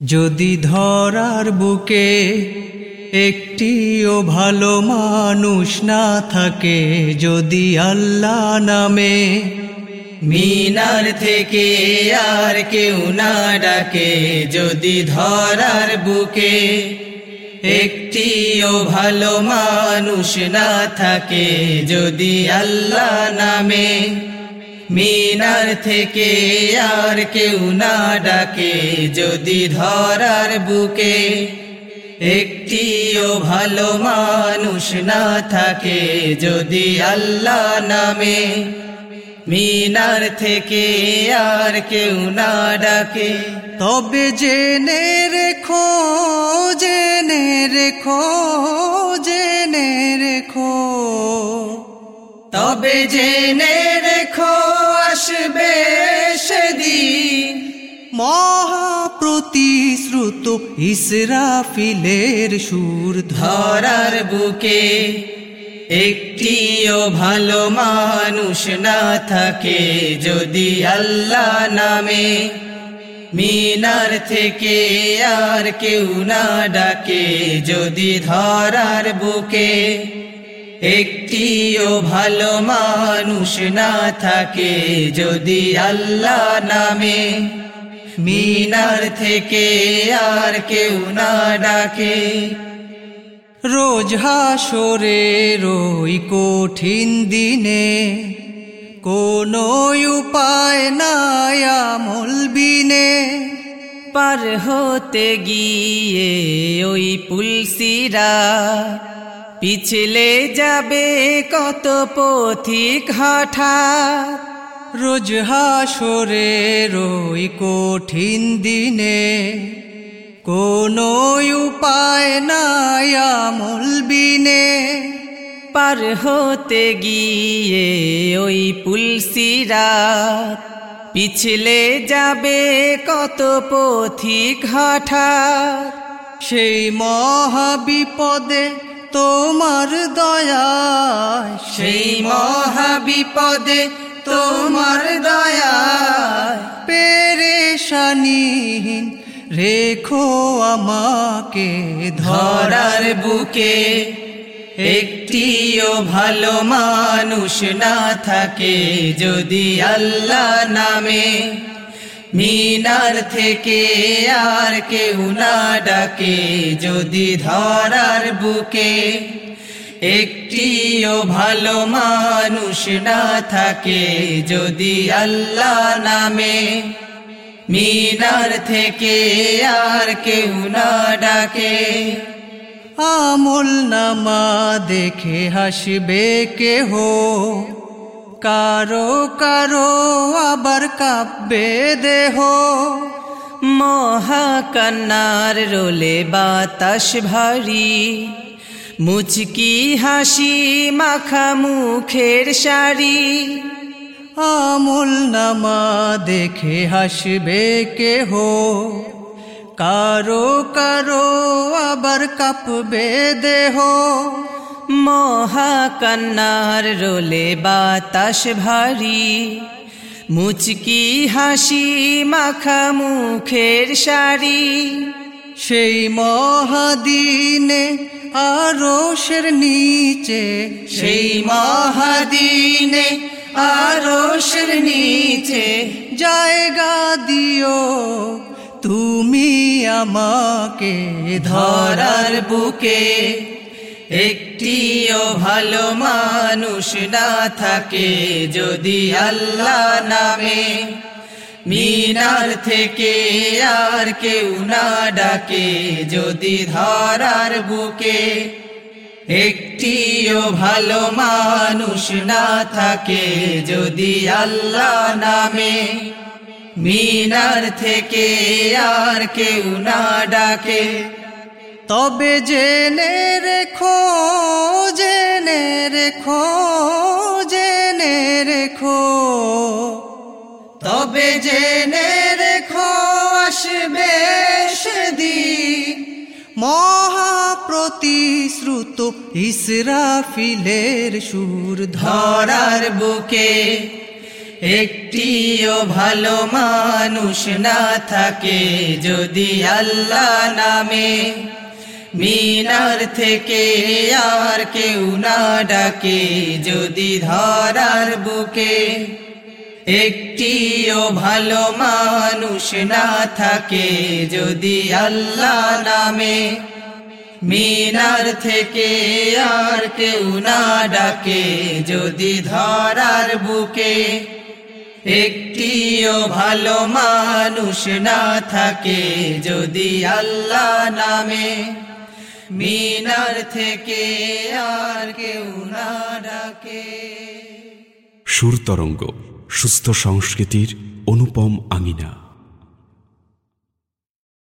যদি ধরার বুকে একটিও ভালো মানুষ না থাকে, যদি আল্লাহ নামে মিনার থেকে আর কেউ না ডাকে, যদি ধরার বুকে একটিও ভালো মানুষ না থাকে, যদি আল্লাহ নামে মিনার থেকে আর কেউ না ডাকে, যদি ধরার বুকে একটিও ভালো মানুষ না থাকে, যদি আল্লাহ নামে মিনার থেকে আর কেউ না ডাকে। তবে জেনে রেখো জেনে রেখো জেনে রেখো। তবে জেনে রেখো, আসবে সেদিন। মহাপ্রতিশ্রুত ইসরাফিলের সুর ধরার বুকে একটিও ভালো মানুষ না থাকে যদি আল্লাহ নামে। মিনার থেকে আর কেউ না ডাকে যদি ধরার বুকে। একটিও ভালো মানুষ না থাকে যদি আল্লাহ নামে। মিনার থেকে আর কেউ না ডাকে। রোজ হাসরে, রই কঠিন দিনে। কোনো উপায় নাই আমল বিনে। পার হতে গিয়ে ওই পুলসিরা পিছলে যাবে কত পথিক হঠাৎ। রোজ হাসরে রই কঠিন দিনে। কোনো উপায় নাই আমল বিনে। পার হতে গিয়ে ওই পুলসিরা পিছলে যাবে কত পথিক হঠাৎ। সেই মহাবিপদে তোমার দয়া সেই মহাবিপদে তোমার দয়ায়, পেরেশানিহীন রেখো আমাকে ধরার বুকে। একটিও ভালো মানুষ না থাকে যদি আল্লাহ নামে। মিনার থেকে আর কেউ না ডাকে, যদি ধরার বুকে একটিও ভালো মানুষ না থাকে, যদি আল্লাহ নামে মিনার থেকে আর কেউ না ডাকে। আমল নামা দেখে হাসবে কেহ কারও কারও আবার কাব্যে দেহ। মহাকান্নার রোলে বাতাস ভারী। মুচকি হাসি মাখা মুখের শাড়ি। আমল নামা দেখে হাসবে কেহ। কারও কারও আবার কাঁপবে দেহ। মহাকান্নার রোলে বাতাস ভারী। মুচকি হাসি মাখা মুখের শাড়ি। সেই মহাদিনে আরশের নিচে, সেই মহাদিনে আরশের নিচে জায়গা দিও। তুমি আমাকে ধরার বুকে একটিও ভালো মানুষ না থাকে যদি আল্লাহ নামে। মিনার থেকে আর কেউ না ডাকে যদি ধরার বুকে। একটিও ভালো মানুষ না থাকে যদি আল্লাহ নামে। মিনার থেকে আর কেউ না ডাকে। তবে জেনে রেখো জেনে রেখো জেনে রেখো। তবে জেনে রেখো, আসবে মহাপ্রতিশ্রুত ইসরাফিলের সুর ধরার বুকে। একটিও ভালো মানুষ না থাকে যদি আল্লাহ নামে। মিনার থেকে আর কেউ না ডাকে, যদি ধরার বুকে একটিও ভালো মানুষ না থাকে, যদি আল্লাহ নামে মিনার থেকে আর কেউ না ডাকে, যদি ধরার বুকে একটিও ভালো মানুষ না থাকে, যদি আল্লাহ নামে মিনার থেকে আর কেউ না ডাকে। সুরতরঙ্গ সুস্থ সংস্কৃতির অনুপম আঙিনা।